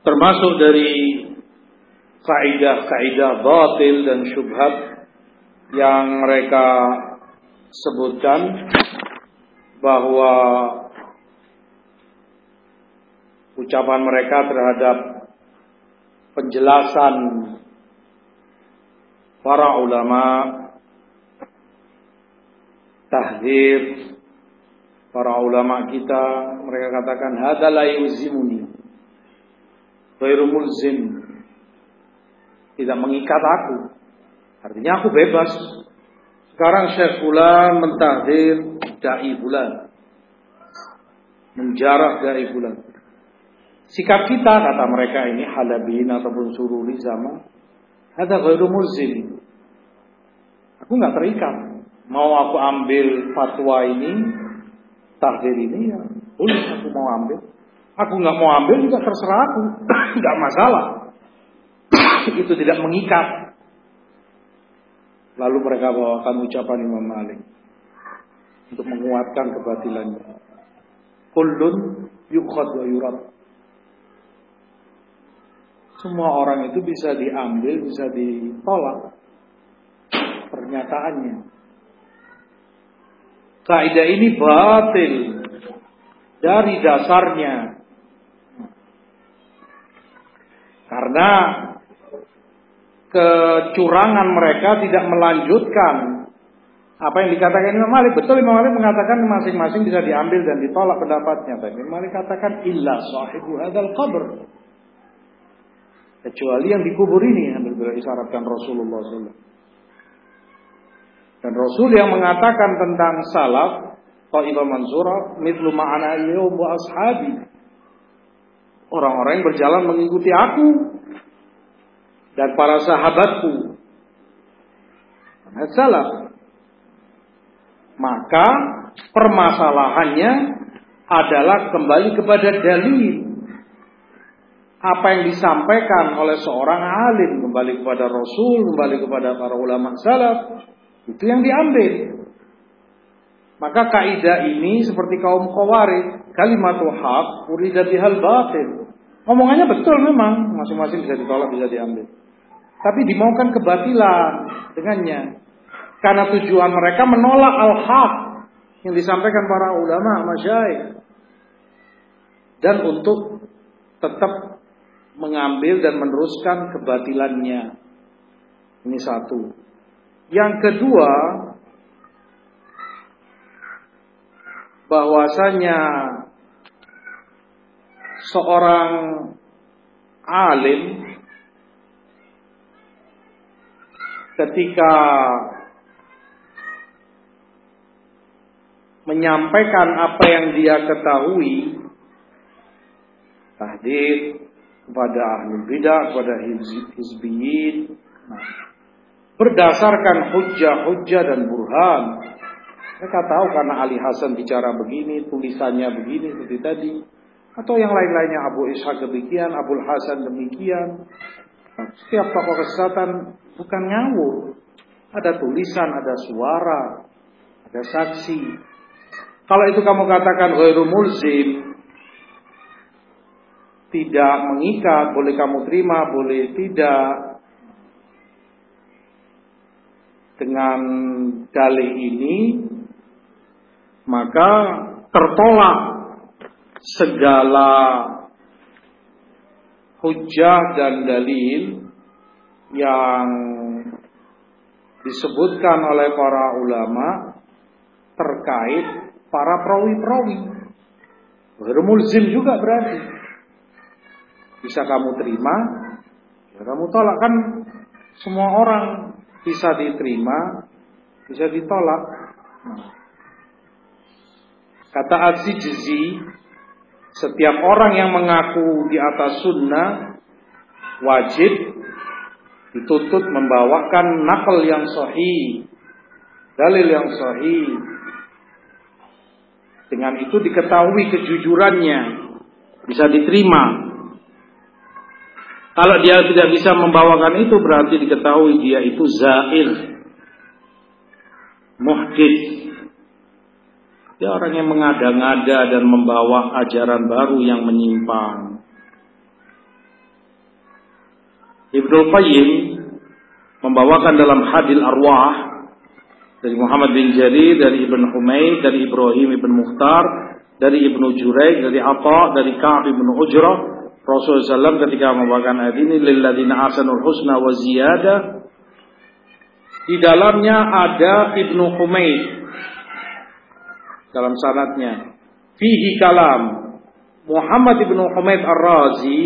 termasuk dari kaidah-kaidah batil dan syubhat yang mereka sebutkan bahwa ucapan mereka terhadap penjelasan para ulama tahdir para ulama kita mereka katakan hada la yuzimuni ghairu mulzim tidak mengikat aku artinya aku bebas sekarang Syekh Fulan mentahdir dai bulan menjarah dai bulan Sikap kita kata mereka ini halabin ataupun sururi sama ada ghairu mulzim. Aku nggak terikat. Mau aku ambil fatwa ini, tahdir ini ya boleh aku mau ambil. Aku nggak mau ambil juga terserah aku, nggak masalah. Itu tidak mengikat. Lalu mereka bawakan ucapan Imam Malik untuk menguatkan kebatilannya. Kullun yukhad wa yurad. Semua orang itu bisa diambil, bisa ditolak pernyataannya. Kaidah ini batil dari dasarnya. Karena kecurangan mereka tidak melanjutkan apa yang dikatakan Imam Malik. Betul Imam Malik mengatakan masing-masing bisa diambil dan ditolak pendapatnya. Tapi Imam Malik katakan illa sahibu hadzal qabr. Kecuali yang dikubur ini yang disyaratkan Rasulullah SAW. Dan Rasul yang mengatakan tentang salaf, Ta'ifah Mansura, mitlu ma'ana yaum wa ashabi. Orang-orang yang berjalan mengikuti aku dan para sahabatku. Salaf. Maka permasalahannya adalah kembali kepada dalil apa yang disampaikan oleh seorang alim kembali kepada Rasul, kembali kepada para ulama salaf, itu yang diambil. Maka kaidah ini seperti kaum khawarij, kalimat haq urida bihal. Omongannya betul memang, masing-masing bisa ditolak, bisa diambil. Tapi dimaukan kebatilan dengannya. Karena tujuan mereka menolak al-haq yang disampaikan para ulama, masyaikh. Dan untuk tetap mengambil dan meneruskan kebatilannya. Ini satu. Yang kedua, bahwasanya seorang alim ketika menyampaikan apa yang dia ketahui tahdid kepada ahli bidah, kepada hizbiyin. Nah, berdasarkan hujah-hujah dan burhan. Mereka tahu karena Ali Hasan bicara begini, tulisannya begini seperti tadi. Atau yang lain-lainnya Abu Ishaq demikian, Abu Hasan demikian. Setiap tokoh kesesatan bukan ngawur. Ada tulisan, ada suara, ada saksi. Kalau itu kamu katakan ghairu mulzim, tidak mengikat, boleh kamu terima, boleh tidak. Dengan dalih ini, maka tertolak segala hujah dan dalil yang disebutkan oleh para ulama terkait para perawi-perawi. Bermulzim juga berarti bisa kamu terima, ya kamu tolak kan semua orang bisa diterima, bisa ditolak. Kata Al-Sijzi, setiap orang yang mengaku di atas sunnah wajib dituntut membawakan nakal yang sahih, dalil yang sahih. Dengan itu diketahui kejujurannya, bisa diterima. Kalau dia tidak bisa membawakan itu berarti diketahui dia itu zair. Muhdid. Dia orang yang mengada-ngada dan membawa ajaran baru yang menyimpang. Ibnu Qayyim membawakan dalam Hadil Arwah dari Muhammad bin Jarir, dari Ibn Humaid, dari Ibrahim ibn Mukhtar, dari Ibnu Juraij, dari Atha, dari Ka'ab bin Ujrah, Rasulullah SAW ketika membawakan ayat ini lilladzina asanul husna wa ziyadah di dalamnya ada Ibnu Humaid dalam sanatnya. Fihi kalam. Muhammad Ibnu Humaid Ar-Razi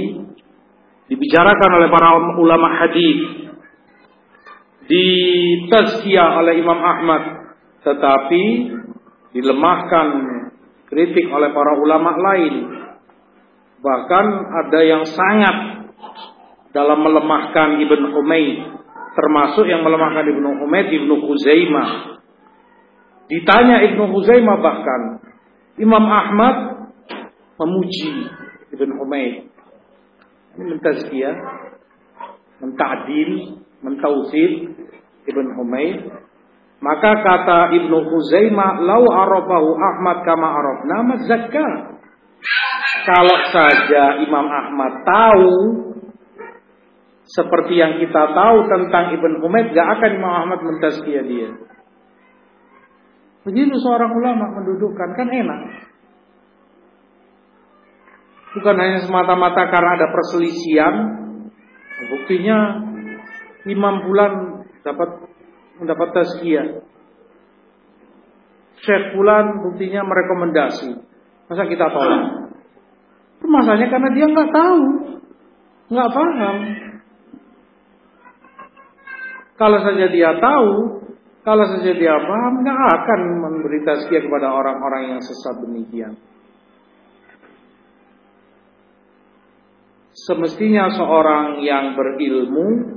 dibicarakan oleh para ulama hadis. Di oleh Imam Ahmad. Tetapi dilemahkan kritik oleh para ulama lain. Bahkan ada yang sangat dalam melemahkan Ibn Humaid. Termasuk yang melemahkan Ibnu Humaid Ibnu Huzaimah ditanya Ibnu Huzaimah bahkan Imam Ahmad memuji Ibn Humaid. Ini mentazkiyah mentadil mentausid Ibn Humaid. Maka kata Ibnu Huzaimah lau arafahu Ahmad kama arafna zakka. Kalau saja Imam Ahmad tahu seperti yang kita tahu tentang Ibn Humaid gak akan Imam Ahmad mentazkiyah dia begitu seorang ulama mendudukkan kan enak bukan hanya semata-mata karena ada perselisihan buktinya Imam Bulan dapat mendapat tazkiyah. Syekh Bulan buktinya merekomendasi. Masa kita tolak? Masalahnya karena dia nggak tahu, nggak paham. Kalau saja dia tahu, kalau saja dia paham, nggak akan memberi tazkiyah kepada orang-orang yang sesat demikian. Semestinya seorang yang berilmu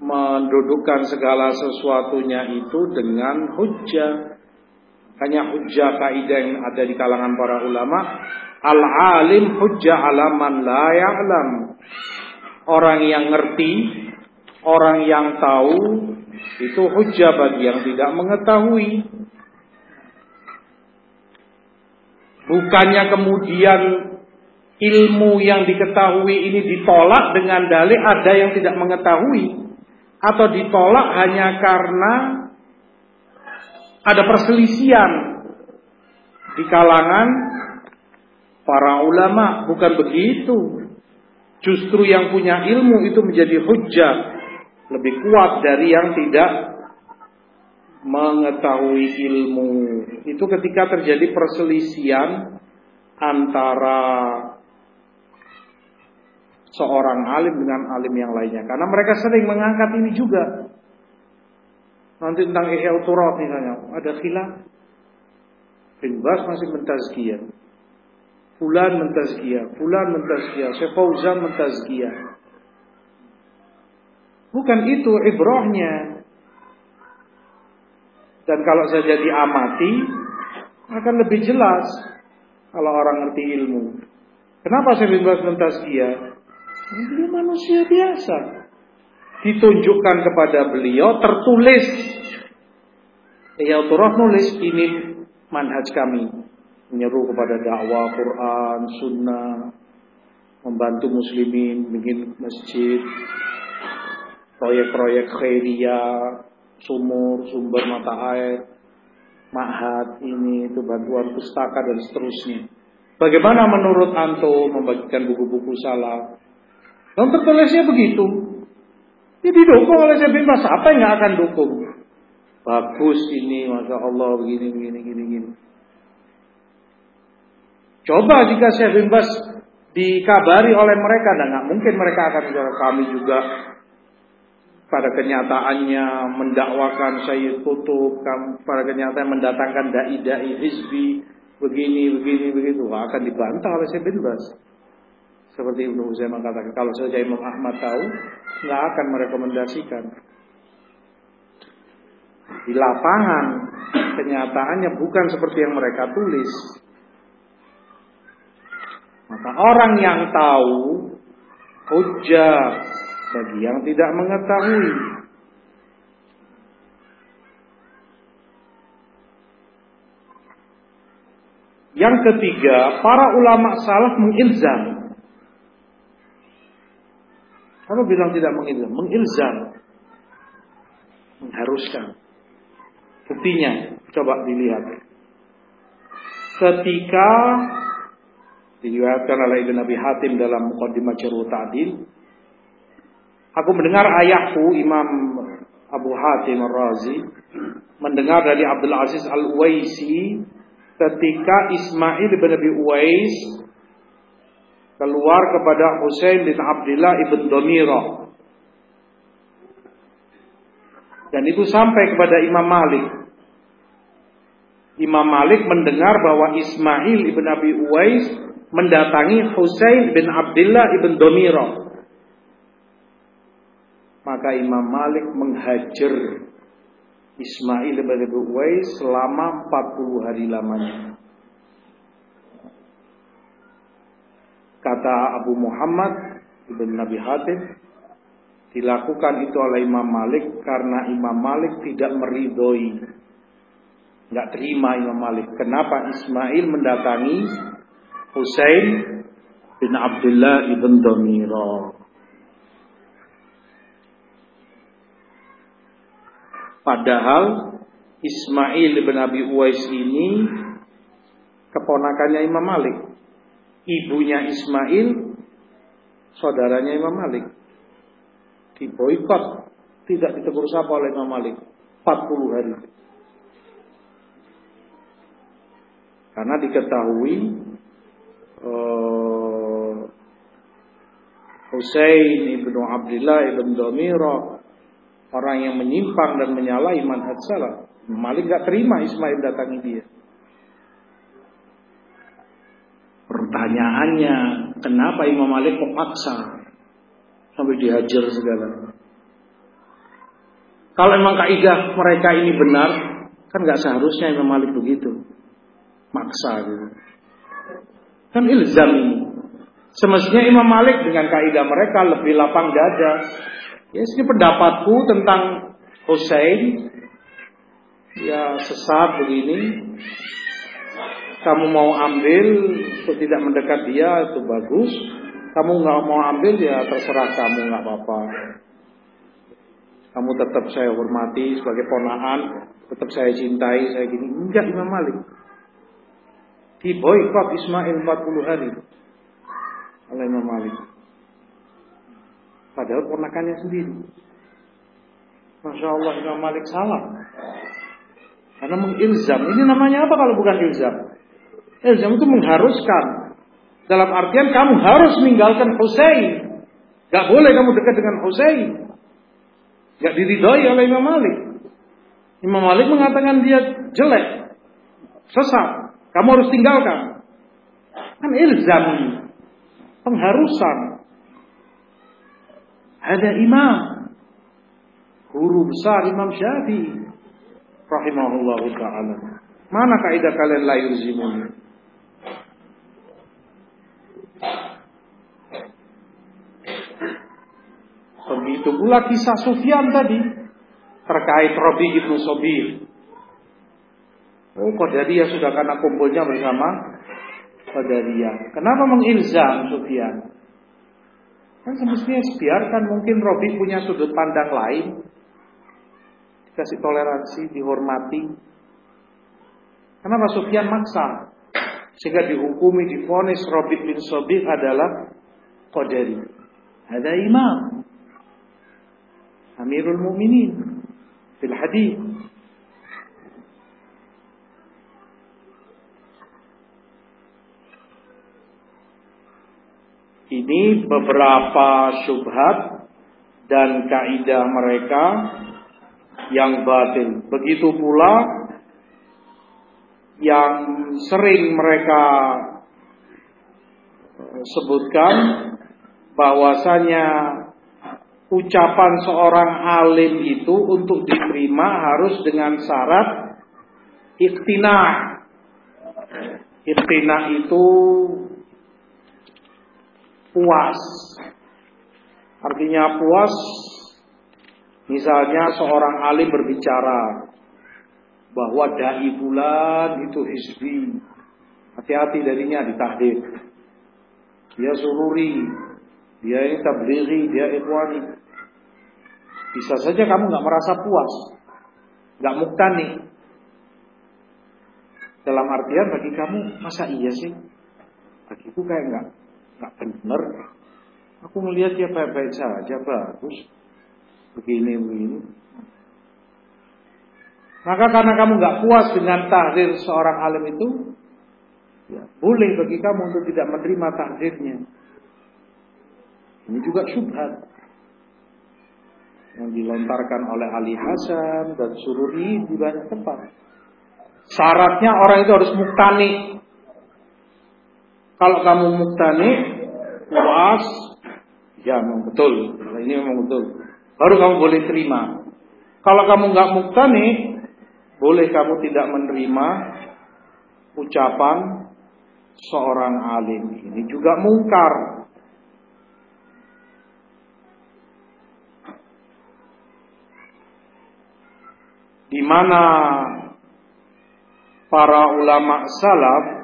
mendudukkan segala sesuatunya itu dengan hujjah. Hanya hujjah kaidah yang ada di kalangan para ulama. Al-alim hujjah alaman la ya'lam. Orang yang ngerti, orang yang tahu, itu hujjah bagi yang tidak mengetahui. Bukannya kemudian ilmu yang diketahui ini ditolak dengan dalih ada yang tidak mengetahui atau ditolak hanya karena ada perselisihan di kalangan para ulama, bukan begitu. Justru yang punya ilmu itu menjadi hujah lebih kuat dari yang tidak mengetahui ilmu. Itu ketika terjadi perselisihan antara seorang alim dengan alim yang lainnya. Karena mereka sering mengangkat ini juga. Nanti tentang Ihya Turat misalnya, ada khilaf. Bin Bas masih mentazkiyah. Fulan mentazkiyah, fulan mentazkiyah, Syekh Fauzan mentazkiyah. Bukan itu ibrahnya. Dan kalau saja diamati akan lebih jelas kalau orang ngerti ilmu. Kenapa saya bin Bas mentazkiyah? Dia manusia biasa. Ditunjukkan kepada beliau tertulis. Ya Turah nulis ini manhaj kami. Menyeru kepada dakwah Quran, sunnah. Membantu muslimin, bikin masjid. Proyek-proyek khairiyah, sumur, sumber mata air, mahat ini itu bantuan pustaka dan seterusnya. Bagaimana menurut antum membagikan buku-buku salah? Dan tertulisnya begitu. Ini didukung oleh Syekh bin Bas. Apa yang akan dukung? Bagus ini, masya Allah begini, begini, begini, begini. Coba jika Syekh bin Bas dikabari oleh mereka, dan nggak mungkin mereka akan bicara kami juga pada kenyataannya mendakwakan Sayyid Kutub, pada kenyataannya mendatangkan dai-dai hizbi, begini, begini, begitu, akan dibantah oleh Syekh bin Bas. Seperti Ibnu Uzaimah katakan, kalau saja Imam Ahmad tahu, nggak akan merekomendasikan. Di lapangan, kenyataannya bukan seperti yang mereka tulis. Maka orang yang tahu, hujah bagi yang tidak mengetahui. Yang ketiga, para ulama salaf mengilzam Kamu bilang tidak mengilzam, mengilzam. Mengharuskan. Buktinya, coba dilihat. Ketika diriwayatkan oleh Ibn Abi Hatim dalam Muqaddimah Jarh Ta'dil, aku mendengar ayahku Imam Abu Hatim Ar-Razi mendengar dari Abdul Aziz Al-Uwaisi ketika Ismail bin Abi Uwais keluar kepada Husain bin Abdullah ibn Domiro. Dan itu sampai kepada Imam Malik. Imam Malik mendengar bahwa Ismail ibn Abi Uwais mendatangi Husain bin Abdullah ibn Domiro. Maka Imam Malik menghajar Ismail bin Abi Uwais selama 40 hari lamanya. Kata Abu Muhammad Ibn Nabi Hatim dilakukan itu oleh Imam Malik karena Imam Malik tidak meridhoi. Nggak terima Imam Malik. Kenapa Ismail mendatangi Husain bin Abdullah ibn Domiro padahal Ismail bin Abi Uwais ini keponakannya Imam Malik ibunya Ismail, saudaranya Imam Malik. Diboikot, tidak ditegur sapa oleh Imam Malik. 40 hari. Karena diketahui uh, Husain ibnu Abdullah ibn Domiro orang yang menyimpang dan menyalahi manhaj salah. Malik gak terima Ismail datangi dia. Pertanyaannya, kenapa Imam Malik kok paksa sampai dihajar segala? Kalau memang kaidah mereka ini benar, kan nggak seharusnya Imam Malik begitu, maksa gitu. Kan ilzam ini. Semestinya Imam Malik dengan kaidah mereka lebih lapang dada. Ya, ini pendapatku tentang Hussein. Ya sesat begini kamu mau ambil untuk tidak mendekat dia itu bagus. Kamu nggak mau ambil ya terserah kamu nggak apa-apa. Kamu tetap saya hormati sebagai ponaan, tetap saya cintai, saya gini. Enggak Imam Malik. Di boykot Ismail 40 hari oleh Imam Malik. Padahal ponakannya sendiri. Masya Allah Imam Malik salah. Karena mengilzam. Ini namanya apa kalau bukan ilzam? Ilzam itu mengharuskan. Dalam artian kamu harus meninggalkan Husain. Gak boleh kamu dekat dengan Husain. Gak diridhoi oleh Imam Malik. Imam Malik mengatakan dia jelek. Sesat. Kamu harus tinggalkan. Kan ilzam Pengharusan. Ada imam. Guru besar Imam Syafi'i. Rahimahullah ta'ala. Mana kaidah kalian la yulzimuni? Begitu pula kisah Sufyan tadi terkait Robi ibnu Sobir. Oh, Qadariyah sudah karena kumpulnya bersama Qadariyah. Kenapa mengilzam Sufyan? Kan semestinya biarkan mungkin Robi punya sudut pandang lain. Dikasih toleransi, dihormati. Kenapa Sufyan maksa? Sehingga dihukumi, difonis Robi bin Sobir adalah Qadari. Ada imam. Amirul Muminin fil hadis. Ini beberapa syubhat dan kaidah mereka yang batin. Begitu pula yang sering mereka sebutkan bahwasanya ucapan seorang alim itu untuk diterima harus dengan syarat iktina. Iktina itu puas. Artinya puas misalnya seorang alim berbicara bahwa dai bulan itu hizbi. Hati-hati darinya ditahdid. Dia sururi, dia ini tablighi, dia ikhwani. Bisa saja kamu nggak merasa puas, nggak muktani. Dalam artian bagi kamu masa iya sih? Bagiku kayak nggak nggak benar. Aku melihat dia baik-baik saja, bagus. Begini begini. Maka karena kamu nggak puas dengan tahdir seorang alim itu, ya, boleh bagi kamu untuk tidak menerima tahdirnya. Ini juga syubhat yang dilontarkan oleh Ali Hasan dan Sururi di banyak tempat. Syaratnya orang itu harus muktani. Kalau kamu muktani, puas, ya memang betul. Ini memang betul. Baru kamu boleh terima. Kalau kamu nggak muktani, boleh kamu tidak menerima ucapan seorang alim. Ini juga mungkar. di mana para ulama salaf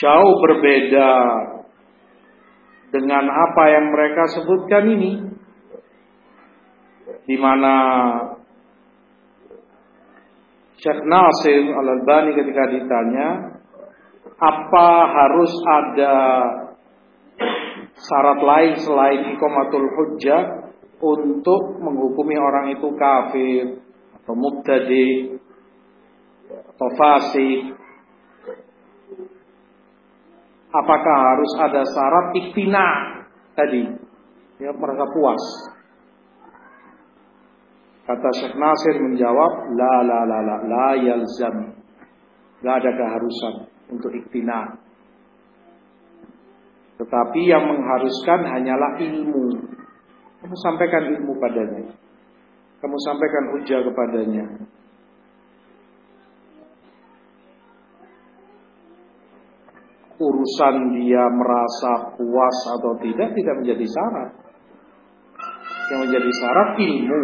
jauh berbeda dengan apa yang mereka sebutkan ini. Di mana Syekh Nasir Al-Albani ketika ditanya apa harus ada syarat lain selain ikomatul hujjah untuk menghukumi orang itu kafir atau mubtadi atau fasik apakah harus ada syarat iktina tadi? Ya merasa puas. Kata Syekh Nasir menjawab la la la la la yalzam. Gak ada keharusan untuk iktina tetapi yang mengharuskan hanyalah ilmu. Kamu sampaikan ilmu padanya. Kamu sampaikan hujah kepadanya. Urusan dia merasa puas atau tidak tidak menjadi syarat. Yang menjadi syarat ilmu.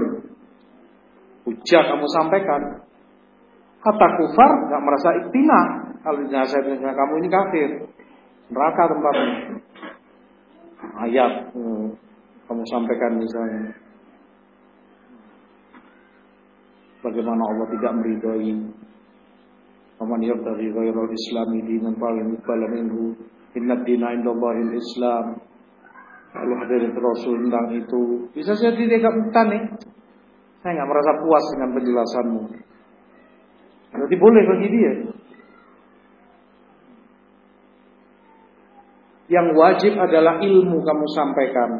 Hujah kamu sampaikan. Kata kufar nggak merasa iktina. Kalau dinasihatnya kamu ini kafir. Neraka tempatnya. Ayat. Hmm kamu sampaikan misalnya bagaimana Allah tidak meridhoi Faman yabtaghi ghairal islami dinan falan yuqbala minhu inna dina indallahil islam Lalu hadirin Rasul tentang itu. Bisa jadi dia gak nih? Saya gak merasa puas dengan penjelasanmu. Berarti boleh bagi dia. Yang wajib adalah ilmu kamu sampaikan.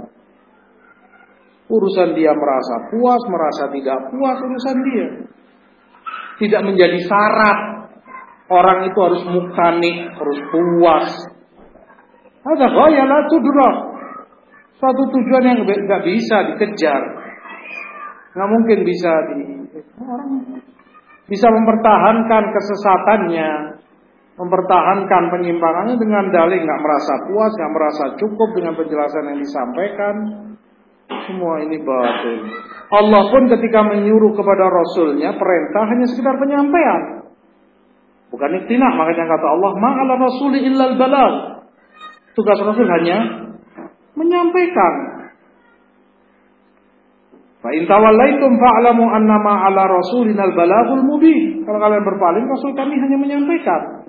Urusan dia merasa puas, merasa tidak puas, urusan dia. Tidak menjadi syarat. Orang itu harus mukani, harus puas. Ada ghayalah tudrah. Suatu tujuan yang nggak bisa dikejar. Nggak mungkin bisa di bisa mempertahankan kesesatannya, mempertahankan penyimpangannya dengan dalih nggak merasa puas, nggak merasa cukup dengan penjelasan yang disampaikan, semua ini batil. Allah pun ketika menyuruh kepada Rasulnya perintah hanya sekedar penyampaian. Bukan iktinah. Makanya kata Allah, Ma'ala rasuli illal balal. Tugas Rasul hanya menyampaikan. Fa in tawallaitum fa'lamu annama ala rasulina al-balagul mubin. Kalau kalian berpaling, Rasul kami hanya menyampaikan.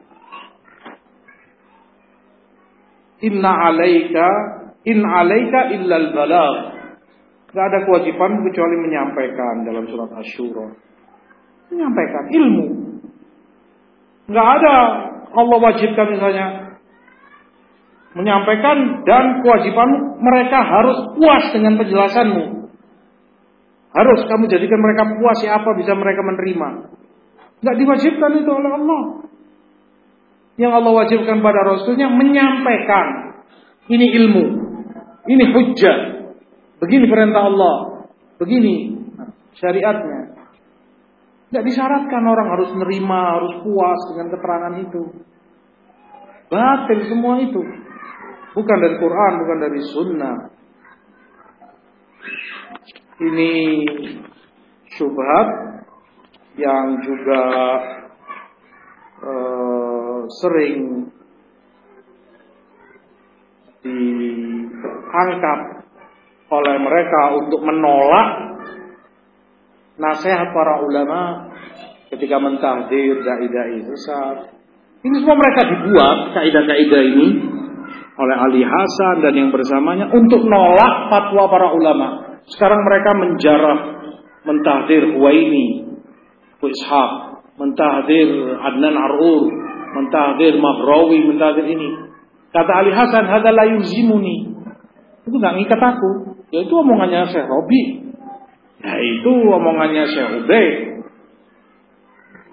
Inna alaika in alaika illal balag. Gak ada kewajiban kecuali menyampaikan dalam surat Asyura. Menyampaikan ilmu. Gak ada Allah wajibkan misalnya menyampaikan dan kewajiban mereka harus puas dengan penjelasanmu. Harus kamu jadikan mereka puas ya apa bisa mereka menerima. Gak diwajibkan itu oleh Allah. Yang Allah wajibkan pada Rasulnya menyampaikan. Ini ilmu. Ini hujjah. Begini perintah Allah. Begini syariatnya. Tidak disyaratkan orang harus menerima, harus puas dengan keterangan itu. Batin semua itu. Bukan dari Quran, bukan dari Sunnah. Ini syubhat yang juga uh, sering diangkat oleh mereka untuk menolak nasihat para ulama ketika mentahdir dai-dai sesat. Ini semua mereka dibuat kaidah-kaidah ini oleh Ali Hasan dan yang bersamanya untuk nolak fatwa para ulama. Sekarang mereka menjarah mentahdir Huwaini, Ishaq, mentahdir Adnan Arur, mentahdir Maghrawi, mentahdir ini. Kata Ali Hasan, "Hadza la yuzimuni." Itu nggak ngikat aku. Ya itu omongannya Syekh Robi. Ya itu omongannya Syekh Ubay.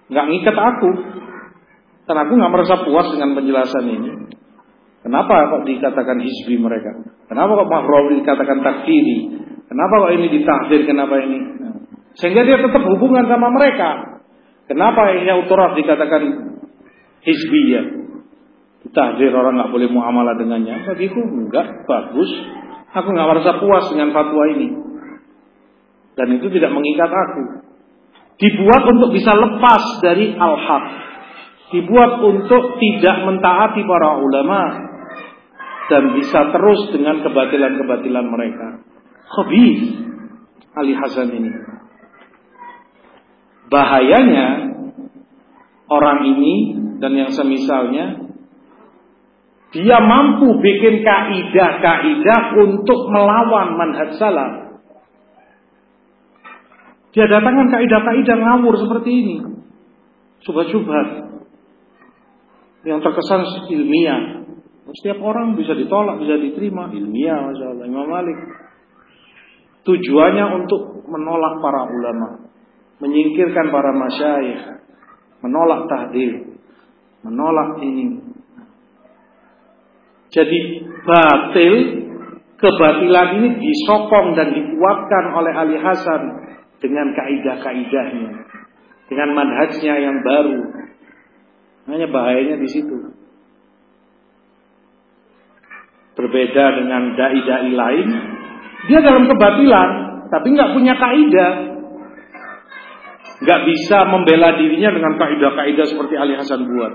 Nggak ngikat aku. Karena aku nggak merasa puas dengan penjelasan ini. Kenapa kok dikatakan hizbi mereka? Kenapa kok Mahrawi dikatakan takfiri? Kenapa kok ini ditahdir? Kenapa ini? Nah, sehingga dia tetap hubungan sama mereka. Kenapa ini autorat dikatakan ya? Tahdir orang nggak boleh muamalah dengannya. Bagiku enggak bagus. Aku nggak merasa puas dengan fatwa ini. Dan itu tidak mengikat aku. Dibuat untuk bisa lepas dari al-haq dibuat untuk tidak mentaati para ulama dan bisa terus dengan kebatilan-kebatilan mereka. Khabith Ali Hasan ini. Bahayanya orang ini dan yang semisalnya dia mampu bikin kaidah-kaidah untuk melawan manhaj salaf. Dia datangkan kaidah-kaidah ngawur seperti ini. Subhat-subhat yang terkesan ilmiah. Setiap orang bisa ditolak, bisa diterima ilmiah, masya Allah. Imam Malik. Tujuannya untuk menolak para ulama, menyingkirkan para masyayikh, menolak tahdil, menolak ini. Jadi batil, kebatilan ini disokong dan dikuatkan oleh Ali Hasan dengan kaidah-kaidahnya, dengan manhajnya yang baru, hanya bahayanya di situ. Berbeda dengan dai-dai lain, dia dalam kebatilan, tapi nggak punya kaidah. Nggak bisa membela dirinya dengan kaidah-kaidah seperti Ali Hasan buat.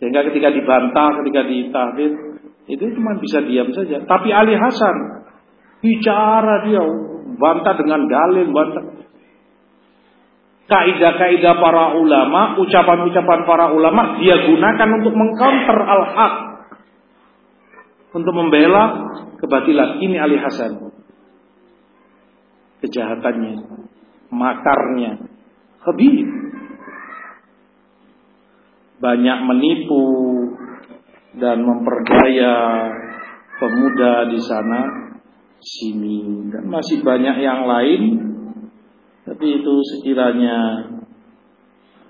Sehingga ketika dibantah, ketika ditahdir, itu cuma bisa diam saja. Tapi Ali Hasan bicara dia bantah dengan dalil, bantah kaidah-kaidah para ulama, ucapan-ucapan para ulama dia gunakan untuk mengcounter al-haq. Untuk membela kebatilan. Ini Ali Hasan. Kejahatannya, makarnya, habib. Banyak menipu dan memperdaya pemuda di sana sini. Dan masih banyak yang lain tapi itu sekiranya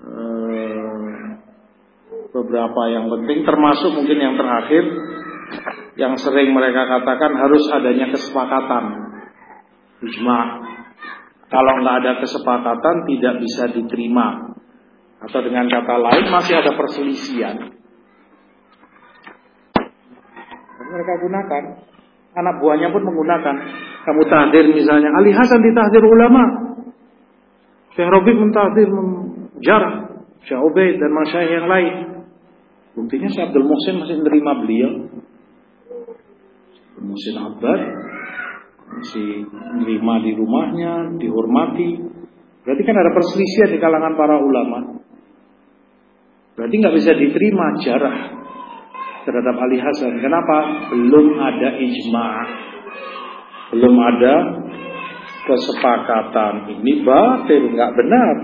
eh, beberapa yang penting termasuk mungkin yang terakhir yang sering mereka katakan harus adanya kesepakatan. Ijma. Kalau nggak ada kesepakatan tidak bisa diterima. Atau dengan kata lain masih ada perselisihan. Mereka gunakan anak buahnya pun menggunakan kamu tahdir misalnya Ali Hasan ditahdir ulama Syekh Rabi mentahdir menjarah Syekh Ubaid dan masyayikh yang lain. Buktinya Syekh Abdul Muhsin masih menerima beliau. Muhsin Abbad masih menerima di rumahnya, dihormati. Berarti kan ada perselisihan di kalangan para ulama. Berarti nggak bisa diterima jarah terhadap Ali Hasan. Kenapa? Belum ada ijma. Belum ada kesepakatan ini batil, nggak benar.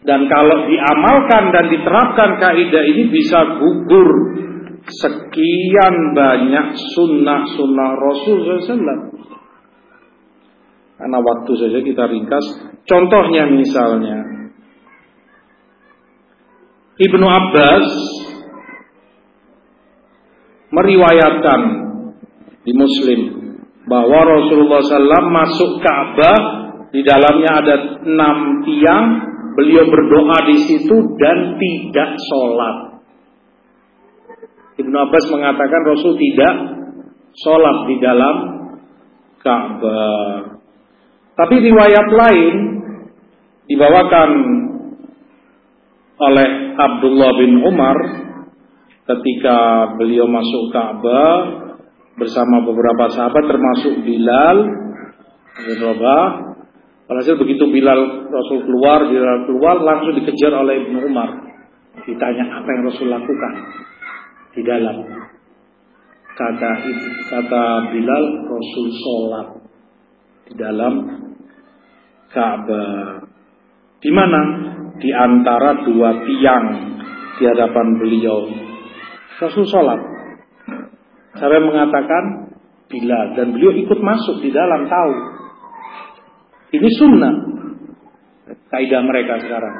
Dan kalau diamalkan dan diterapkan kaidah ini bisa gugur sekian banyak sunnah-sunnah Rasul SAW. Karena waktu saja kita ringkas. Contohnya misalnya. Ibnu Abbas meriwayatkan di Muslim bahwa Rasulullah SAW masuk Ka'bah di dalamnya ada enam tiang. Beliau berdoa di situ dan tidak sholat. Ibnu Abbas mengatakan Rasul tidak sholat di dalam Ka'bah. Tapi riwayat lain dibawakan oleh Abdullah bin Umar ketika beliau masuk Ka'bah bersama beberapa sahabat termasuk Bilal bin Rabah. Walhasil begitu Bilal Rasul keluar, Bilal keluar langsung dikejar oleh Ibnu Umar. Ditanya apa yang Rasul lakukan di dalam. Kata kata Bilal Rasul sholat di dalam Ka'bah. Di mana? Di antara dua tiang di hadapan beliau. Rasul sholat. Saya mengatakan bila dan beliau ikut masuk di dalam tahu. Ini sunnah. Kaidah mereka sekarang.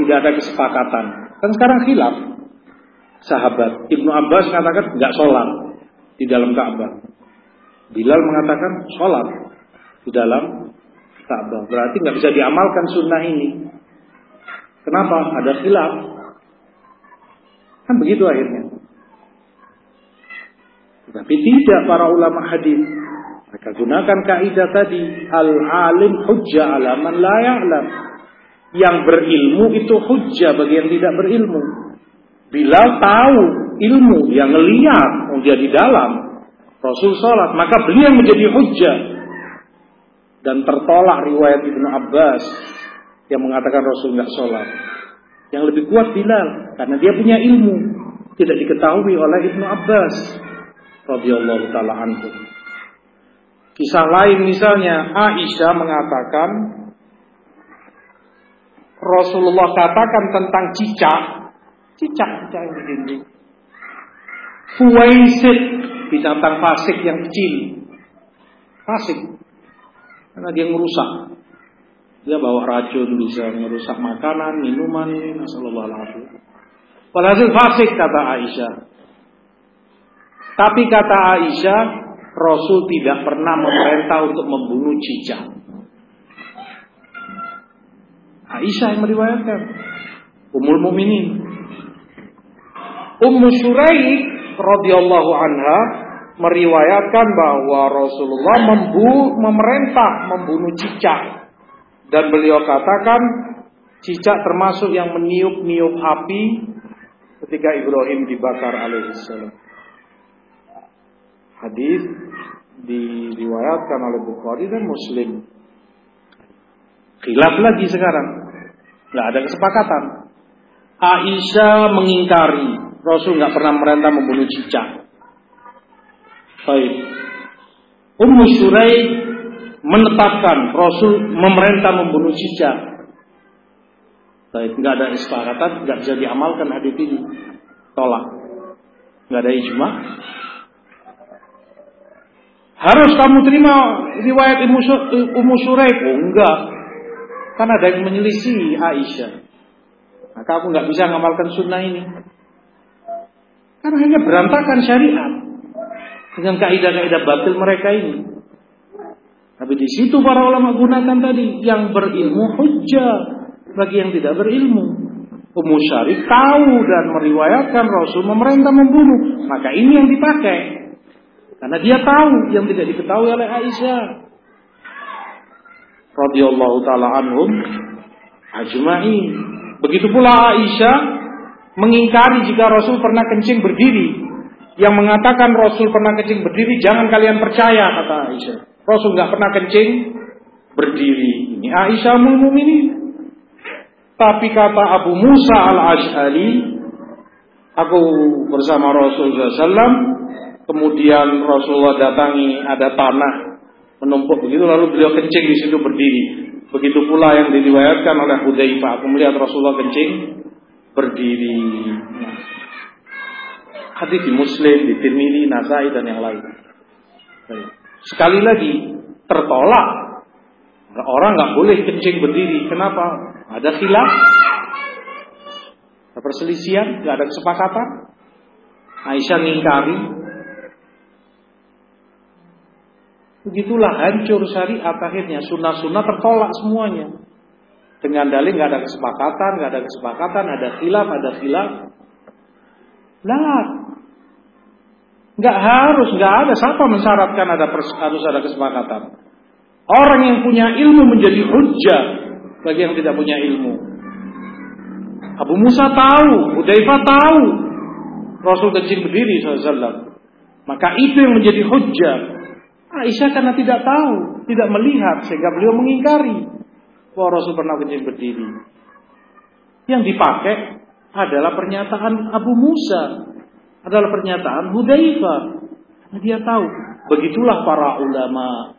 Tidak ada kesepakatan. Kan sekarang khilaf. Sahabat Ibnu Abbas mengatakan nggak sholat di dalam Ka'bah. Bilal mengatakan sholat di dalam Ka'bah. Berarti nggak bisa diamalkan sunnah ini. Kenapa? Ada khilaf. Kan begitu akhirnya. Tapi tidak para ulama hadis. Mereka gunakan kaidah tadi al-alim hujjah ala man la. Yang berilmu itu hujjah bagi yang tidak berilmu. Bila tahu ilmu yang lihat, dia di dalam Rasul salat, maka beliau menjadi hujjah dan tertolak riwayat Ibnu Abbas yang mengatakan Rasul nggak sholat. Yang lebih kuat Bilal karena dia punya ilmu tidak diketahui oleh Ibnu Abbas radhiyallahu taala anhu. Kisah lain misalnya Aisyah mengatakan Rasulullah katakan tentang cicak, cicak cicak yang dinding. Fuwaisid binatang fasik yang kecil. Fasik karena dia merusak. Dia bawa racun bisa merusak makanan, minuman, nasallallahu alaihi Walhasil fasik kata Aisyah. Tapi kata Aisyah, Rasul tidak pernah memerintah untuk membunuh cicak. Aisyah yang meriwayatkan. Ummul Mukminin. Ummu Syuraik radhiyallahu anha meriwayatkan bahwa Rasulullah membu memerintah membunuh cicak dan beliau katakan cicak termasuk yang meniup-niup api ketika Ibrahim dibakar alaihissalam. Hadis diriwayatkan oleh Bukhari dan Muslim. Khilaf lagi sekarang. Nggak ada kesepakatan. Aisyah mengingkari Rasul nggak pernah merintah membunuh cicak. Baik. Ummu Suraik menetapkan Rasul memerintah membunuh cicak. Baik, nggak ada kesepakatan, nggak bisa diamalkan hadis ini. Tolak. Nggak ada ijma. Harus kamu terima riwayat Ummu Suraik? Oh enggak. Kan ada yang menyelisih Aisyah. Maka aku nggak bisa mengamalkan sunnah ini. Karena hanya berantakan syariat dengan kaidah-kaidah batil mereka ini. Tapi di situ para ulama gunakan tadi yang berilmu hujjah bagi yang tidak berilmu. Ummu Syarif tahu dan meriwayatkan Rasul memerintah membunuh, maka ini yang dipakai. Karena dia tahu yang tidak diketahui oleh Aisyah. Radhiyallahu taala anhum ajma'in. Begitu pula Aisyah mengingkari jika Rasul pernah kencing berdiri yang mengatakan Rasul pernah kencing berdiri, jangan kalian percaya kata Aisyah. Rasul nggak pernah kencing berdiri. Ini Aisyah ini. Tapi kata Abu Musa al Ashari, aku bersama Rasul SAW, kemudian Rasulullah datangi ada tanah menumpuk begitu, lalu beliau kencing di situ berdiri. Begitu pula yang diriwayatkan oleh Hudzaifah. Aku melihat Rasulullah kencing berdiri. Hadis di Muslim, di Tirmidzi, Nasai dan yang lain. Sekali lagi tertolak. Orang nggak boleh kencing berdiri. Kenapa? Ada khilaf. Ada perselisihan, nggak ada kesepakatan. Aisyah ngingkari. Begitulah hancur syariat akhirnya. Sunnah-sunnah tertolak semuanya. Dengan dalih nggak ada kesepakatan, nggak ada kesepakatan, ada khilaf, ada khilaf. Lah, Nggak harus, nggak ada. Siapa mensyaratkan ada harus ada kesepakatan? Orang yang punya ilmu menjadi hujah bagi yang tidak punya ilmu. Abu Musa tahu, Hudzaifah tahu. Rasul kencing berdiri SAW. Maka itu yang menjadi hujah. Aisyah karena tidak tahu, tidak melihat sehingga beliau mengingkari bahwa Rasul pernah kencing berdiri. Yang dipakai adalah pernyataan Abu Musa, adalah pernyataan Hudzaifah. Dia tahu, begitulah para ulama.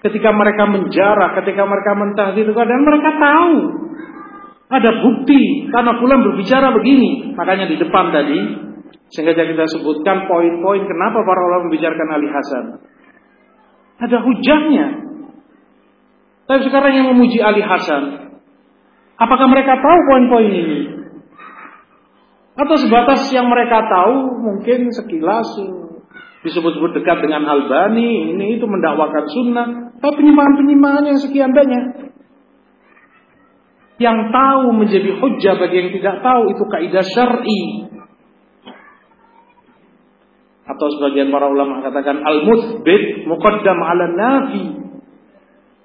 Ketika mereka menjarah, ketika mereka mentahdir dan mereka tahu ada bukti karena bulan berbicara begini. Makanya di depan tadi sengaja kita sebutkan poin-poin kenapa para ulama membicarakan Ali Hasan. Ada hujahnya. Tapi sekarang yang memuji Ali Hasan, apakah mereka tahu poin-poin ini? Atau sebatas yang mereka tahu mungkin sekilas disebut-sebut dekat dengan Albani, ini itu mendakwakan sunnah, tapi penyimpangan-penyimpangan yang sekian banyak. Yang tahu menjadi hujah bagi yang tidak tahu itu kaidah syar'i. Atau sebagian para ulama katakan al-muthbit muqaddam 'ala nafi.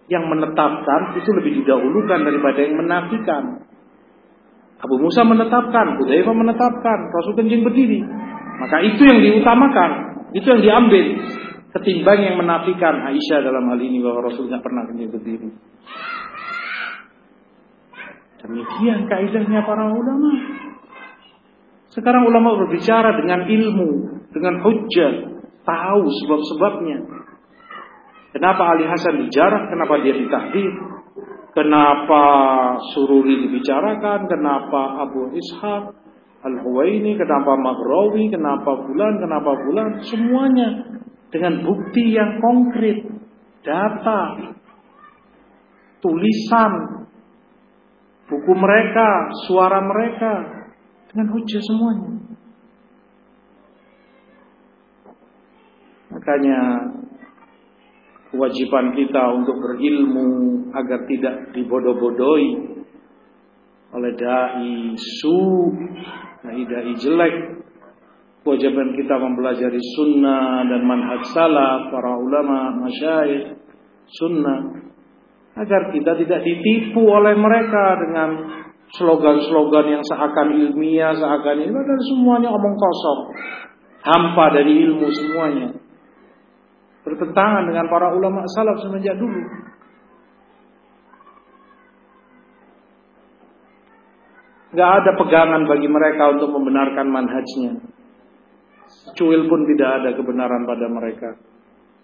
Yang menetapkan itu lebih didahulukan daripada yang menafikan. Abu Musa menetapkan, Hudzaifah menetapkan, Rasul kencing berdiri. Maka itu yang diutamakan, itu yang diambil ketimbang yang menafikan Aisyah dalam hal ini bahwa Rasul tidak pernah kencing berdiri. Demikian kaidahnya para ulama. Sekarang ulama berbicara dengan ilmu, dengan hujjah, tahu sebab-sebabnya. Kenapa Ali Hasan dijarah, kenapa dia ditahdir, kenapa Sururi dibicarakan, kenapa Abu Ishaq, Al-Huwaini, kenapa Maghrawi, kenapa bulan, kenapa bulan, semuanya dengan bukti yang konkret, data, tulisan, buku mereka, suara mereka. Dengan hujah semuanya. Makanya kewajiban kita untuk berilmu agar tidak dibodoh-bodohi oleh dai su, dai-dai jelek. Kewajiban kita mempelajari sunnah dan manhaj salaf, para ulama, masyayikh, sunnah agar kita tidak ditipu oleh mereka dengan slogan-slogan yang seakan ilmiah, seakan ini dan semuanya omong kosong. Hampa dari ilmu semuanya. Bertentangan dengan para ulama salaf semenjak dulu. Gak ada pegangan bagi mereka untuk membenarkan manhajnya. Cuil pun tidak ada kebenaran pada mereka.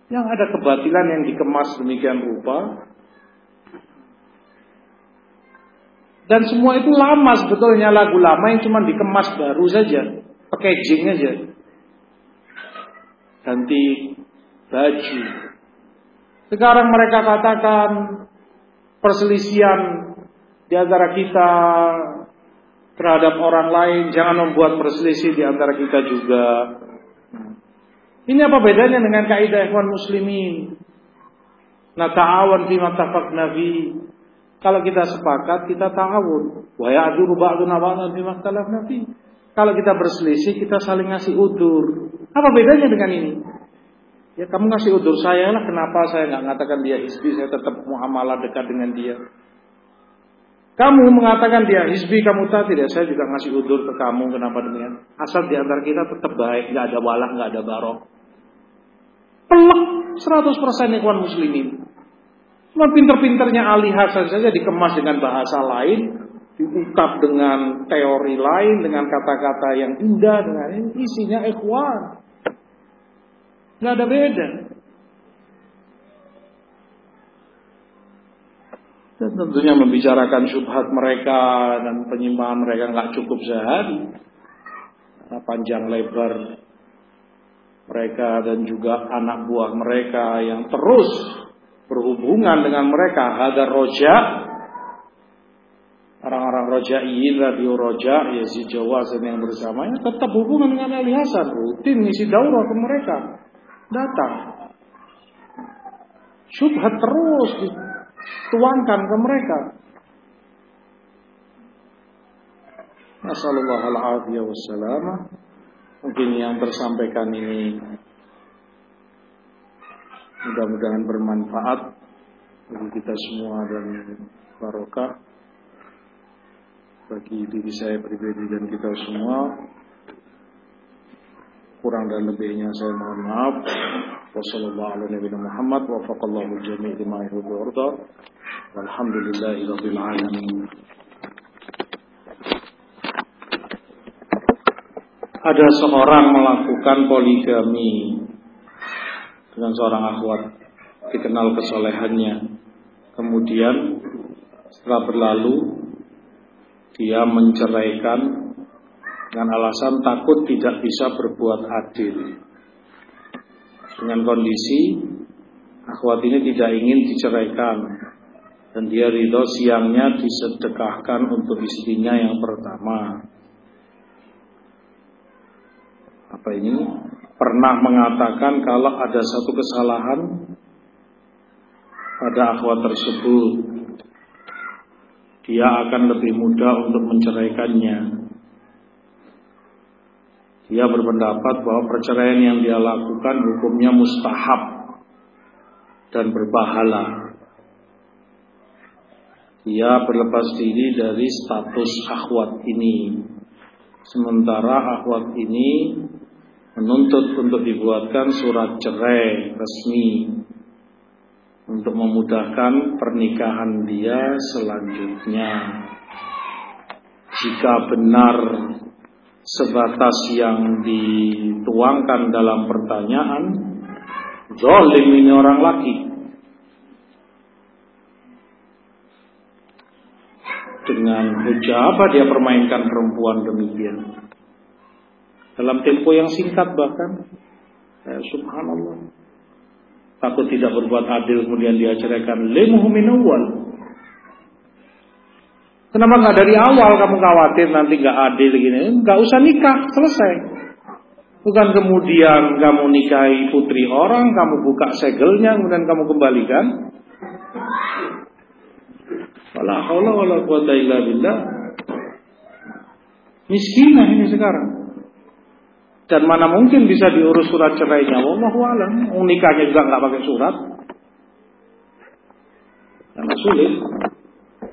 Yang ada kebatilan yang dikemas demikian rupa Dan semua itu lama sebetulnya lagu lama yang cuma dikemas baru saja, packaging aja. Ganti baju. Sekarang mereka katakan perselisihan di antara kita terhadap orang lain, jangan membuat perselisih di antara kita juga. Ini apa bedanya dengan kaidah ikhwan muslimin? Nata'awan fi matafaqna fi kalau kita sepakat, kita ta'awun. Wa ya'duru ba'duna ba'dan bima ikhtalafna fi. Kalau kita berselisih, kita saling ngasih udur. Apa bedanya dengan ini? Ya kamu ngasih udur saya lah, kenapa saya nggak mengatakan dia hisbi, saya tetap muamalah dekat dengan dia. Kamu mengatakan dia hisbi, kamu tak tidak, saya juga ngasih udur ke kamu, kenapa demikian? Asal di antara kita tetap baik, nggak ada walak, nggak ada barok. Pelak 100% ikhwan muslimin. Cuma pinter-pinternya Ali Hasan saja dikemas dengan bahasa lain, diungkap dengan teori lain, dengan kata-kata yang indah, dengan isinya ikhwan. Nggak ada beda. Dan tentunya membicarakan syubhat mereka dan penyimpangan mereka nggak cukup sehari. Karena panjang lebar mereka dan juga anak buah mereka yang terus berhubungan dengan mereka ada roja orang-orang rojaiin radio roja Yazid Jawas dan yang bersamanya tetap hubungan dengan Ali Hasan rutin ngisi daurah ke mereka datang. Syubhat terus dituangkan ke mereka. Wasallam. Mungkin yang tersampaikan ini Mudah-mudahan bermanfaat bagi kita semua dan barokah bagi diri saya pribadi dan kita semua. Kurang dan lebihnya saya mohon maaf. Wassalamualaikum warahmatullahi Muhammad wa faqallahu. Ada seorang melakukan poligami dengan seorang akhwat dikenal kesolehannya. Kemudian setelah berlalu dia menceraikan dengan alasan takut tidak bisa berbuat adil. Dengan kondisi akhwat ini tidak ingin diceraikan dan dia ridho siangnya disedekahkan untuk istrinya yang pertama. Apa ini? Pernah mengatakan kalau ada satu kesalahan pada akhwat tersebut dia akan lebih mudah untuk menceraikannya. Dia berpendapat bahwa perceraian yang dia lakukan hukumnya mustahab dan berpahala. Dia berlepas diri dari status akhwat ini. Sementara akhwat ini menuntut untuk dibuatkan surat cerai resmi untuk memudahkan pernikahan dia selanjutnya. Jika benar sebatas yang dituangkan dalam pertanyaan, zalim ini orang laki. Dengan hujah apa dia permainkan perempuan demikian? Dalam tempo yang singkat bahkan, ya, subhanallah takut tidak berbuat adil kemudian dia ceraikan lemuhu min awal. Kenapa nggak dari awal kamu khawatir nanti nggak adil gini? Nggak usah nikah, selesai. Bukan kemudian kamu nikahi putri orang, kamu buka segelnya, kemudian kamu kembalikan. Miskinah ini sekarang. Dan mana mungkin bisa diurus surat cerainya? Wallahu alam. Nikahnya juga nggak pakai surat. Karena sulit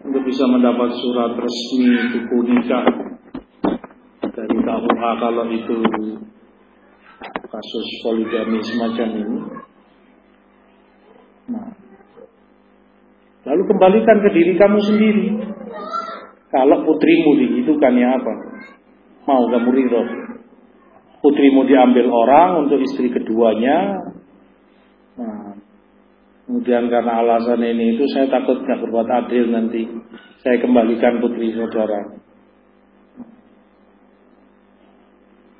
untuk bisa mendapat surat resmi buku nikah dari KUA kalau itu kasus poligami semacam ini. Nah, lalu kembalikan ke diri kamu sendiri. Kalau putrimu kan ya apa? Mau kamu ridho? putrimu diambil orang untuk istri keduanya. Nah, kemudian karena alasan ini itu saya takut nggak berbuat adil nanti. Saya kembalikan putri saudara.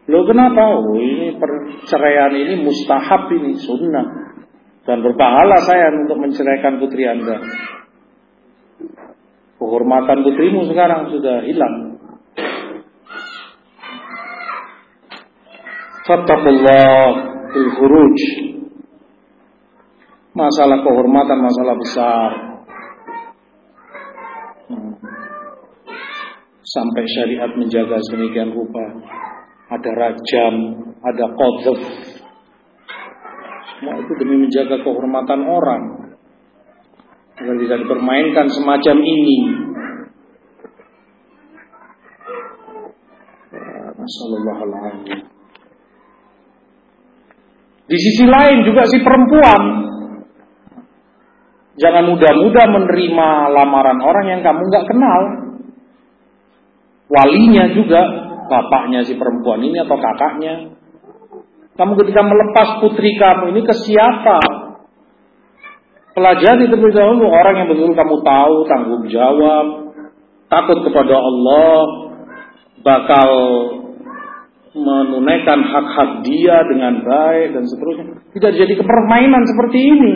Lo kenapa? Oh ini perceraian ini mustahab ini sunnah dan berpahala saya untuk menceraikan putri anda. Kehormatan putrimu sekarang sudah hilang. Fattakullah fil khuruj. Masalah kehormatan, masalah besar. Hmm. Sampai syariat menjaga sedemikian rupa. Ada rajam, ada qadhaf. Semua itu demi menjaga kehormatan orang. Agar bisa dipermainkan semacam ini. Di sisi lain juga si perempuan jangan mudah-mudah menerima lamaran orang yang kamu nggak kenal. Walinya juga bapaknya si perempuan ini atau kakaknya. Kamu ketika melepas putri kamu ini ke siapa? Pelajari terlebih dahulu orang yang betul kamu tahu tanggung jawab, takut kepada Allah, bakal menunaikan hak-hak dia dengan baik dan seterusnya. Tidak jadi kepermainan seperti ini.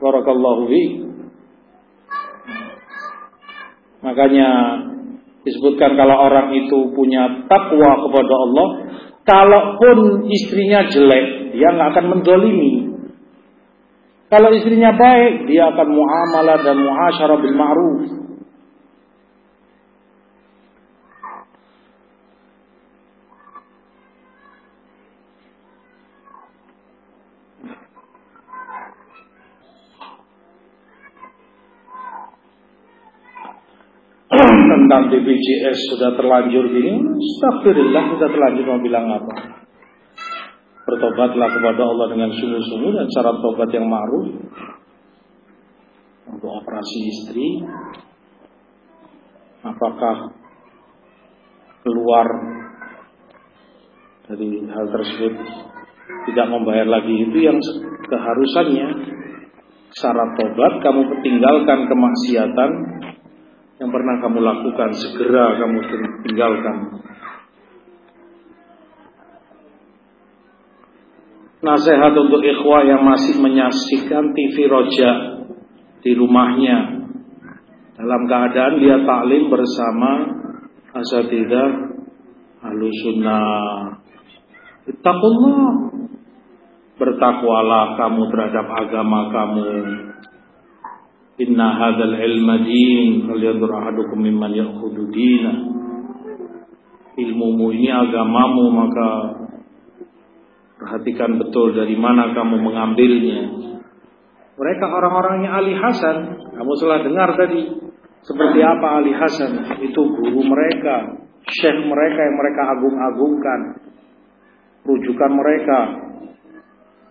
Barakallahu fi. Makanya disebutkan kalau orang itu punya takwa kepada Allah, kalaupun istrinya jelek, dia nggak akan mendolimi. Kalau istrinya baik, dia akan muamalah dan muasyarah bil ma'ruf. Tentang BPJS sudah terlanjur gini, astagfirullah sudah terlanjur mau bilang apa? Bertobatlah kepada Allah dengan sungguh-sungguh dan syarat tobat yang ma'ruf untuk operasi istri. Apakah keluar dari hal tersebut tidak membayar lagi itu yang keharusannya syarat tobat kamu tinggalkan kemaksiatan yang pernah kamu lakukan segera kamu tinggalkan. Nasihat untuk ikhwah yang masih menyaksikan TV Roja di rumahnya. Dalam keadaan dia taklim bersama asatidah ahlu sunnah Ittaqullah. Bertakwalah kamu terhadap agama kamu Inna hadzal ilma din falyanzur ahadukum mimman ya'khudhu dinah Ilmumu ini agamamu maka perhatikan betul dari mana kamu mengambilnya. Mereka orang-orangnya Ali Hasan Kamu telah dengar tadi. Seperti apa Ali Hasan? Itu guru mereka Syekh mereka yang mereka agung-agungkan. Rujukan mereka.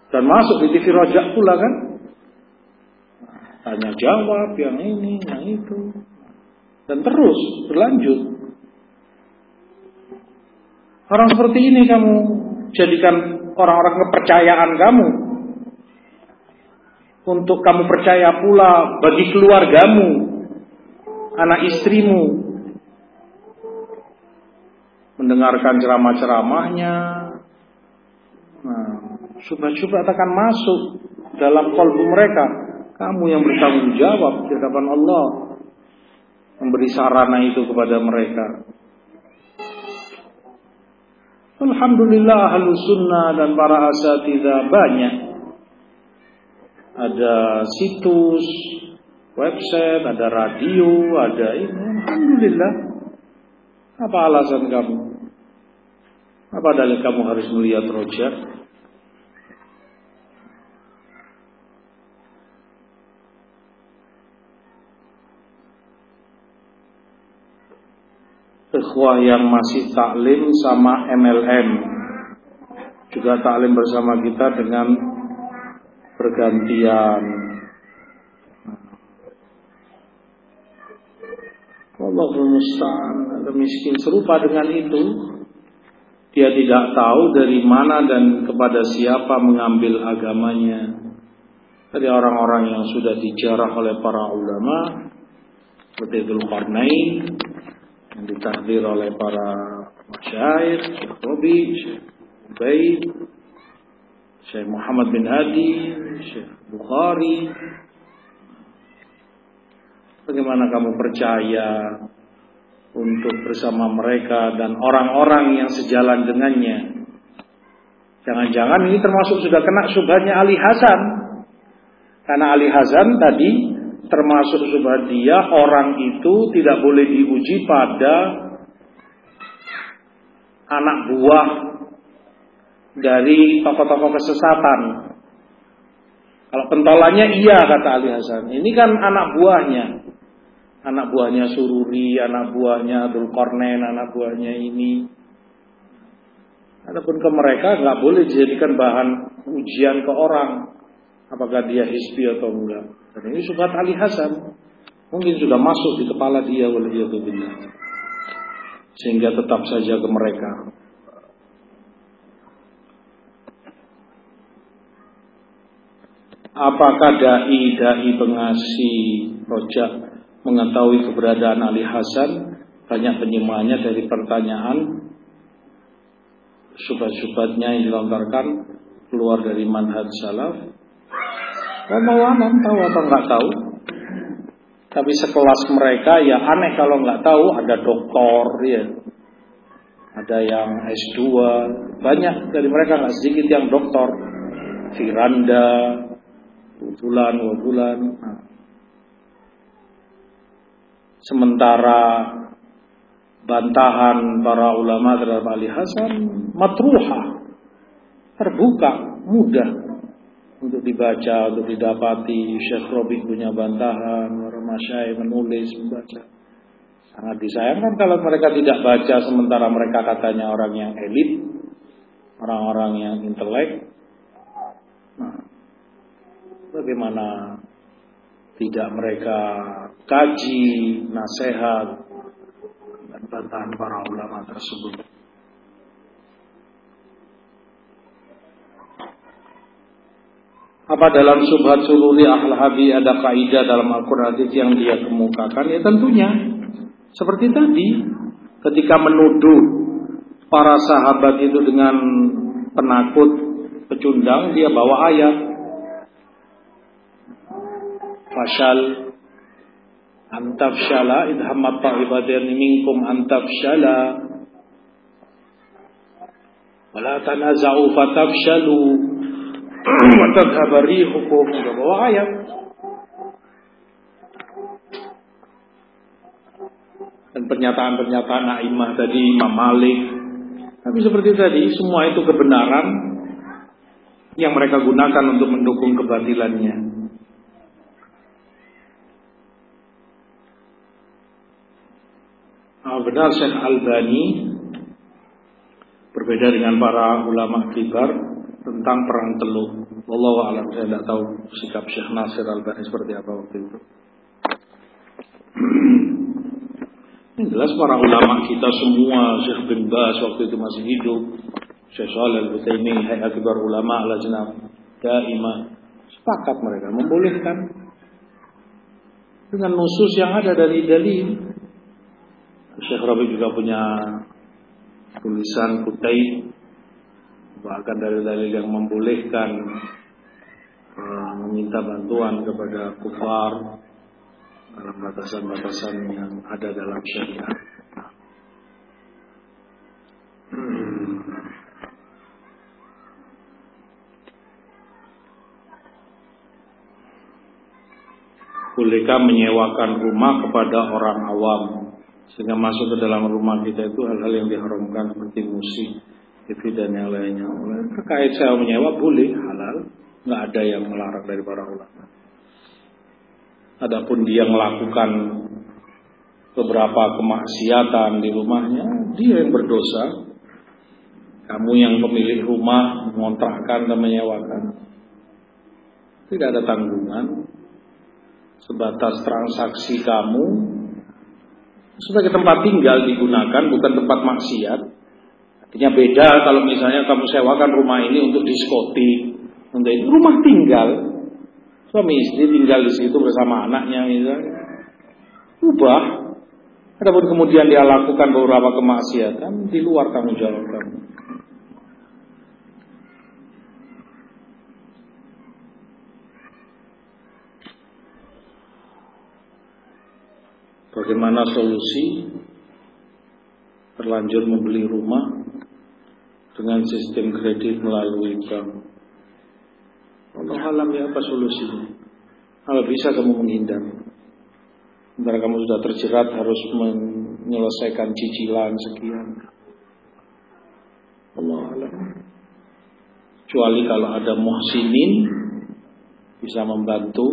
Dan masuk di TV Rojak pula kan. Tanya jawab yang ini, yang itu. Dan terus berlanjut. Orang seperti ini kamu jadikan orang-orang kepercayaan kamu. Untuk kamu percaya pula bagi keluargamu, anak istrimu, mendengarkan ceramah-ceramahnya, nah, Subhat-subhat akan masuk dalam kolbu mereka. Kamu yang bertanggung jawab di hadapan Allah. Memberi sarana itu kepada mereka. Alhamdulillah ahlu sunnah dan para asatidah banyak. Ada situs, website, ada radio, ada ini. Alhamdulillah. Apa alasan kamu? Apa dalil kamu harus melihat rojak? Ikhwah yang masih taklim sama MLM juga taklim bersama kita dengan bergantian. Allah musta'an. Ada miskin. Serupa dengan itu dia tidak tahu dari mana dan kepada siapa mengambil agamanya. Dari orang-orang yang sudah dijarah oleh para ulama seperti Dzulqarnain yang ditahdir oleh para masyaikh, Syekh Robi, Syekh Ubaid, Syekh Muhammad bin Hadi, Syekh Bukhari. Bagaimana kamu percaya untuk bersama mereka dan orang-orang yang sejalan dengannya? Jangan-jangan ini termasuk sudah kena subhannya Ali Hasan. Karena Ali Hasan tadi termasuk subhat dia orang itu tidak boleh diuji pada anak buah dari tokoh-tokoh kesesatan. Kalau pentolannya iya kata Ali Hasan. Ini kan anak buahnya. Anak buahnya Sururi, anak buahnya Abdul Kornen, anak buahnya ini. Adapun ke mereka nggak boleh dijadikan bahan ujian ke orang. Apakah dia hisbi atau enggak. Dan ini subhat Ali Hasan. Mungkin sudah masuk di kepala dia waliyadzubillah. Sehingga tetap saja ke mereka. Apakah dai-dai pengasih rojak mengetahui keberadaan Ali Hasan? Banyak penyemahnya dari pertanyaan subhat-subhatnya yang dilontarkan keluar dari manhaj salaf Wallahu alam tahu atau nggak tahu. Tapi sekelas mereka ya aneh kalau nggak tahu ada doktor ya. Ada yang S2, banyak dari mereka nggak sedikit yang doktor. Firanda, bulan, bulan. Nah. Sementara bantahan para ulama terhadap Ali Hasan matruha terbuka mudah untuk dibaca, untuk didapati. Syekh Robi punya bantahan, para masyai menulis, membaca. Sangat disayangkan kalau mereka tidak baca sementara mereka katanya orang yang elit, orang-orang yang intelek. Nah, bagaimana tidak mereka kaji nasihat dan bantahan para ulama tersebut. Apa dalam subhat sururi ahl hadi ada kaidah dalam Al-Quran yang dia kemukakan? Ya tentunya. Seperti tadi. Ketika menuduh para sahabat itu dengan penakut, pecundang, dia bawa ayat. Fashal antafshala idhammat ta'ibadan minkum antafshala wala tanaza'u fatafshalu Watadhabari hukum Udah bawa ayat Dan pernyataan-pernyataan Naimah tadi Imam Malik. Tapi seperti tadi Semua itu kebenaran Yang mereka gunakan untuk mendukung kebatilannya. Nah, Benar Syekh Al-Bani Berbeda dengan para ulama kibar tentang perang teluk. Allah alam saya tidak tahu sikap Syekh Nasir al Bani seperti apa waktu itu. Ini jelas para ulama kita semua Syekh bin Bas waktu itu masih hidup. Syekh Shalal Al-Butaimi, Hayat Akbar Ulama Al-Ajnab, Daimah. Sepakat mereka membolehkan dengan nusus yang ada dari dalil. Syekh Rabi juga punya tulisan kutai bahkan dari dalil yang membolehkan meminta bantuan kepada kufar dalam batasan-batasan yang ada dalam syariat. Hmm. Bolehkah menyewakan rumah kepada orang awam sehingga masuk ke dalam rumah kita itu hal-hal yang diharamkan seperti musik, TV dan yang lainnya. Terkait saya menyewa boleh halal, nggak ada yang melarang dari para ulama. Adapun dia melakukan beberapa kemaksiatan di rumahnya, dia yang berdosa. Kamu yang pemilik rumah mengontrakkan dan menyewakan. Tidak ada tanggungan. Sebatas transaksi kamu sebagai tempat tinggal digunakan bukan tempat maksiat Artinya beda kalau misalnya kamu sewakan rumah ini untuk diskotik, itu rumah tinggal. Suami istri tinggal di situ bersama anaknya misalnya. Ubah. Adapun kemudian dia lakukan beberapa kemaksiatan di luar tanggung jawab kamu. Bagaimana solusi terlanjur membeli rumah dengan sistem kredit melalui bank. Allah alam ya apa solusinya? Kalau bisa kamu menghindar. Sementara kamu sudah terjerat harus menyelesaikan cicilan sekian. Allah alam. Kecuali kalau ada muhsinin bisa membantu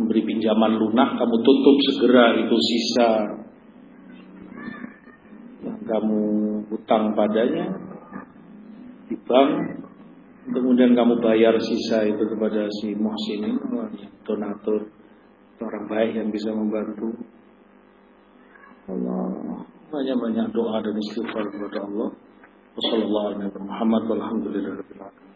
memberi pinjaman lunak, kamu tutup segera itu sisa yang kamu utang padanya, di bank kemudian kamu bayar sisa itu kepada si muhsin donatur orang baik yang bisa membantu. Allah. Banyak-banyak doa dan istighfar kepada Allah. Wassalamualaikum warahmatullahi wabarakatuh